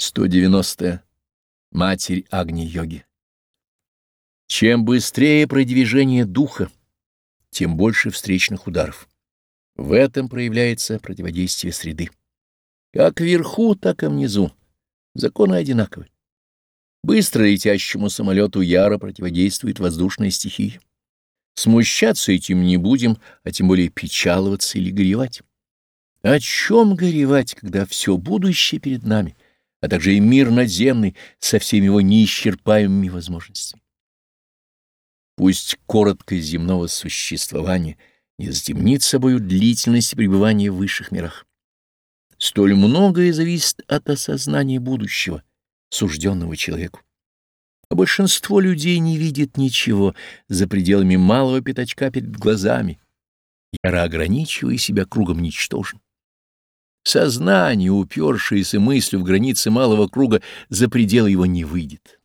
190. -е. Матерь Агни-йоги. Чем быстрее продвижение духа, тем больше встречных ударов. В этом проявляется противодействие среды. Как вверху, так и внизу. Законы одинаковы. Быстро летящему самолету яро противодействует воздушная стихия. Смущаться этим не будем, а тем более печаловаться или горевать. О чем горевать, когда все будущее перед нами — а также и мир надземный со всеми его неисчерпаемыми возможностями. Пусть короткость земного существования не затемнит собою длительность пребывания в высших мирах. Столь многое зависит от осознания будущего, сужденного человеку. А большинство людей не видит ничего за пределами малого пятачка перед глазами, яро ограничивая себя кругом ничтожен. Сознание, упершееся мыслью в границы малого круга, за пределы его не выйдет.